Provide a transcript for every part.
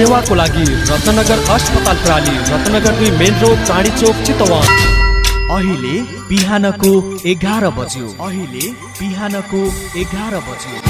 सेवाको लागि रत्नगर अस्पताल प्राली रत्नगर दुई मेन रोड चाँडी चोक चितवन। अहिले बिहानको एघार बज्यो। अहिले बिहानको एघार बज्यो।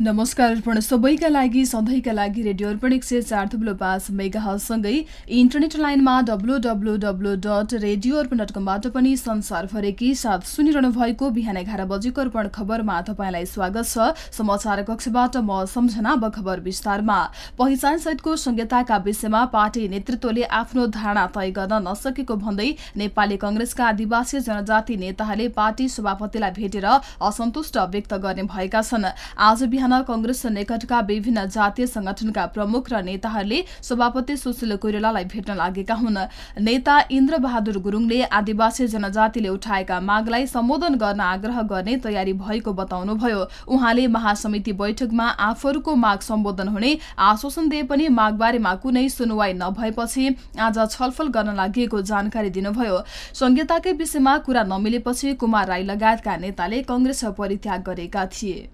नमस्कार अर्पण। सबैका लागि सधैँका लागि रेडियो अर्पण एक सय चार थुप्रो पाँच मेगा हलसँगै इन्टरनेट लाइनमा W W W dot radio Arpan dot कमबाट पनि संसारभरिकै साथ सुनिरहनु भएको बिहान एघार बजेको अर्पण खबरमा तपाईँलाई स्वागत छ। समाचार कक्षबाट म सम्झना अब खबर विस्तारमा। पहिचान सहितको संहिताका विषयमा पार्टी नेतृत्वले आफ्नो धारणा तय गर्न नसकेको भन्दै नेपाली कंग्रेसका आदिवासी जनजाति नेताहरूले पार्टी सभापतिलाई भेटेर असन्तुष्ट व्यक्त गर्ने भएका छन्। आज बिहान कंग्रेस निकटका विभिन्न जातीय संगठनका प्रमुख र नेताहरूले सभापति सुशील कोइरालालाई भेट्न लागेका हुन्। नेता इन्द्र बहादुर गुरूङले आदिवासी जनजातिले उठाएका मागलाई सम्बोधन गर्न आग्रह गर्ने तयारी भएको बताउनुभयो। उहाँले महासमिति बैठकमा आफूहरूको माग सम्बोधन हुने आश्वासन दिए पनि मागबारेमा कुनै सुनवाई नभएपछि आज छलफल गर्न लागि जानकारी दिनुभयो। संहिताकै विषयमा कुरा नमिलेपछि कुमार राई लगायतका नेताले कंग्रेस परित्याग गरेका थिए।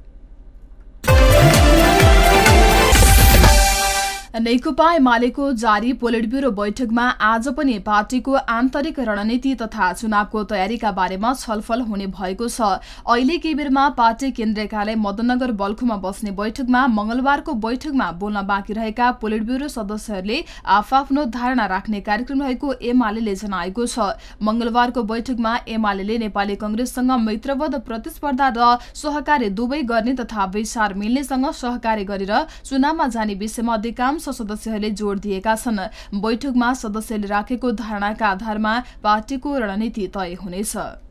नेकपा एमालेको जारी पोलिट ब्युरो बैठकमा आज पनि पार्टीको आन्तरिक रणनीति तथा चुनावको तयारीका बारेमा छलफल हुने भएको छ। अहिले बेरमा पार्टी केन्द्रीय कार्यालय मदनगर बल्खुमा बस्ने बैठकमा मंगलबारको बैठकमा बोल्न बाँकी रहेका पोलिट ब्युरो सदस्यहरूले आफ्नो धारणा राख्ने कार्यक्रम रहेको एमाले जनाएको छ। मंगलबारको बैठकमा एमाले नेपाली कंग्रेससँग मैत्रवध प्रतिस्पर्धा र सहकार्य दुवै गर्ने तथा विचार मिल्नेसँग सहकार्य गरेर चुनावमा जाने विषयमा अधिकांश सदस्यहरूले जोड़ दिएका छन्। बैठकमा सदस्यले राखेको धारणाका आधारमा पार्टीको रणनीति तय हुनेछ।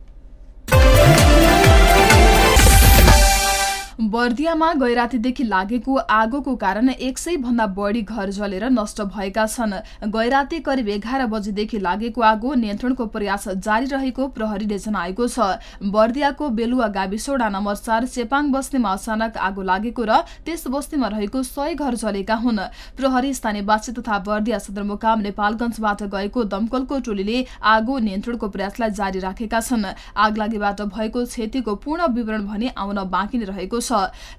बर्दियामा गैरातीदेखि लागेको आगोको कारण एक सय भन्दा बढी घर जलेर नष्ट भएका छन्। गैराती करिब एघार बजेदेखि लागेको आगो नियन्त्रणको प्रयास जारी रहेको प्रहरीले जनाएको छ। बर्दियाको बेलुवा गाविसोडा नम्बर चार चेपाङ बस्तीमा अचानक आगो लागेको र त्यस बस्तीमा रहेको सय घर जलेका हुन्। प्रहरी स्थानीयवासी तथा बर्दिया सदरमुकाम नेपालगंजबाट गएको दमकलको टोलीले आगो नियन्त्रणको प्रयासलाई जारी राखेका छन्। आगलागीबाट भएको क्षतिको पूर्ण विवरण भने आउन बाँकी नै रहेको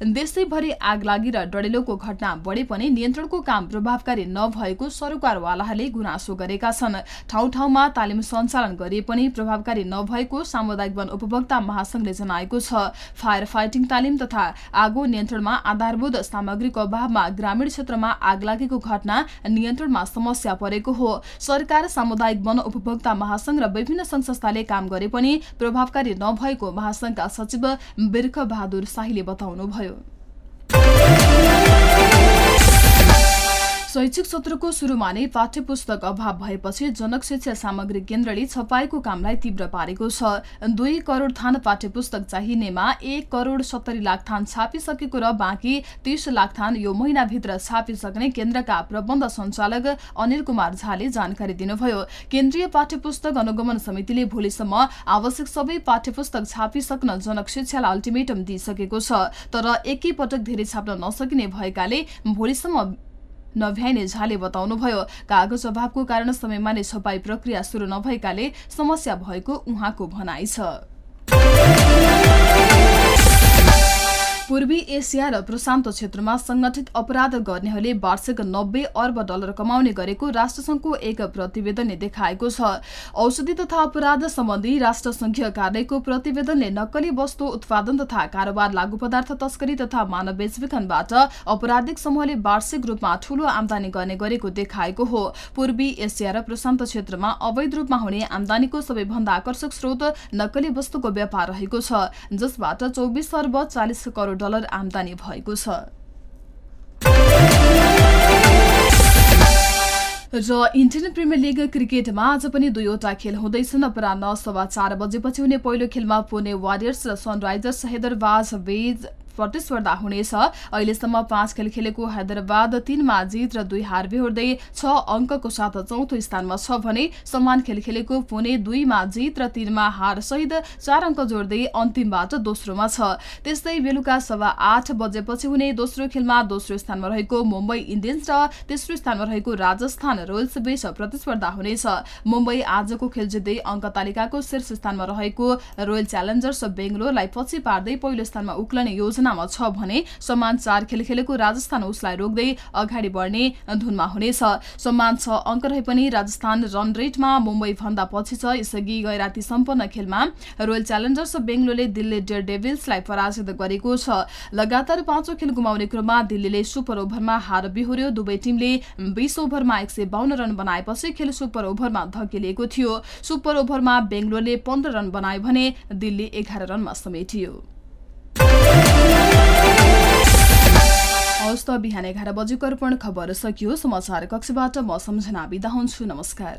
देशैभरि आगलागी र डढेलोको घटना बढे पनि नियन्त्रणको काम प्रभावकारी नभएको सरोकारवालाहरूले गुनासो गरेका छन्। ठाउँ ठाउँमा तालिम सञ्चालन गरिए पनि प्रभावकारी नभएको सामुदायिक वन उपभोक्ता महासंघले जनाएको छ। फायर फाइटिङ तालिम तथा आगो नियन्त्रणमा आधारभूत सामग्रीको अभावमा ग्रामीण क्षेत्रमा आगलागीको घटना नियन्त्रणमा समस्या परेको हो। सरकार सामुदायिक वन उपभोक्ता महासंघ र विभिन्न संस्थाले काम गरे पनि प्रभावकारी नभएको महासंघका सचिव बिर्ख बहादुर शाहीले बताउनुभयो शैक्षिक सत्रको सुरुमा नै पाठ्य पुस्तक अभाव भएपछि जनक शिक्षा सामग्री केन्द्रले छपाईको कामलाई तीव्र पारेको छ। दुई करोड़ थान पाठ्य पुस्तक चाहिनेमा एक करोड़ सत्तरी लाख थान छापिसकेको र बाँकी तीस लाख थान यो महिनाभित्र छापिसक्ने केन्द्रका प्रबन्ध सञ्चालक अनिल कुमार झाले जानकारी दिनुभयो। केन्द्रीय पाठ्य अनुगमन समितिले भोलिसम्म आवश्यक सबै पाठ्य पुस्तक छापिसक्न जनक शिक्षालाई अल्टिमेटम दिइसकेको छ। तर एकैपटक धेरै छाप्न नसकिने भएकाले भोलिसम्म नभ्याइने झाले बताउनुभयो। कागज अभावको कारण समयमा नै छपाई प्रक्रिया शुरू नभएकाले समस्या भएको उहाँको भनाइ छ। पूर्वी एसिया र प्रशान्त क्षेत्रमा संगठित अपराध गर्नेहरूले वार्षिक नब्बे अर्ब डलर कमाउने गरेको राष्ट्रसंघको एक प्रतिवेदनले देखाएको छ। औषधि तथा अपराध सम्बन्धी राष्ट्रसंघीय कार्यालयको प्रतिवेदनले नक्कली वस्तु उत्पादन तथा कारोबार लागू पदार्थ तस्करी तथा मानव बेचबिखनबाट अपराधिक समूहले वार्षिक रूपमा ठूलो आमदानी गर्ने गरेको देखाएको हो। पूर्वी एसिया र प्रशान्त क्षेत्रमा अवैध रूपमा हुने आमदानीको सबैभन्दा आकर्षक स्रोत नक्कली वस्तुको व्यापार रहेको छ जसबाट चौबिस अर्ब चालिस करोड़ डलर आमदानी भएको छ। र इन्डियन प्रिमियर लिग क्रिकेटमा आज पनि दुईवटा खेल हुँदैछन्। अपरान्न सवा चार बजेपछि हुने पहिलो खेलमा पुणे वारियर्स र सनराइजर्स हैदराबाद बेज प्रतिस्पर्धा हुनेछ। अहिलेसम्म पाँच खेल खेलेको हैदराबाद तीनमा जित र दुई हार बेहोर्दै छ अङ्कको साथ चौथो स्थानमा छ भने समान खेल खेलेको पुणे दुईमा जित र तीनमा हार सहित चार अङ्क जोड्दै अन्तिमबाट दोस्रोमा छ। त्यस्तै बेलुका सभा आठ बजेपछि हुने दोस्रो खेलमा दोस्रो स्थानमा रहेको मुम्बई इन्डियन्स र तेस्रो स्थानमा रहेको राजस्थान रोयल्स बीच प्रतिस्पर्धा हुनेछ। मुम्बई आजको खेल जित्दै अङ्क तालिकाको शीर्ष स्थानमा रहेको रोयल च्यालेन्जर्स बेङ्गलोरलाई पछि पार्दै पहिलो स्थानमा उक्लने योजना योजनामा छ भने समान चार खेल खेलेको राजस्थान उसलाई रोक्दै अगाडि बढ्ने धुनमा हुनेछ। समान छ अङ्क रहे पनि राजस्थान रन रेटमा मुम्बई भन्दा पछि छ। यसअघि गैराती सम्पन्न खेलमा रोयल च्यालेन्जर्स बेङ्गलोरले दिल्ली डेयर डेभिल्सलाई पराजित गरेको छ। लगातार पाँचौं खेल गुमाउने क्रममा दिल्लीले सुपर ओभरमा हार बिहोर्यो। दुवै टिमले बीस ओभरमा एक रन बनाएपछि खेल सुपर ओभरमा धकेलिएको थियो। सुपर ओभरमा बेङ्गलोरले पन्ध्र रन बनायो भने दिल्ली एघार रनमा समेटियो। हवस् त बिहान एघार बजेको अर्पण खबर सकियो। समाचार कक्षबाट म सम्झना बिदा हुन्छु। नमस्कार।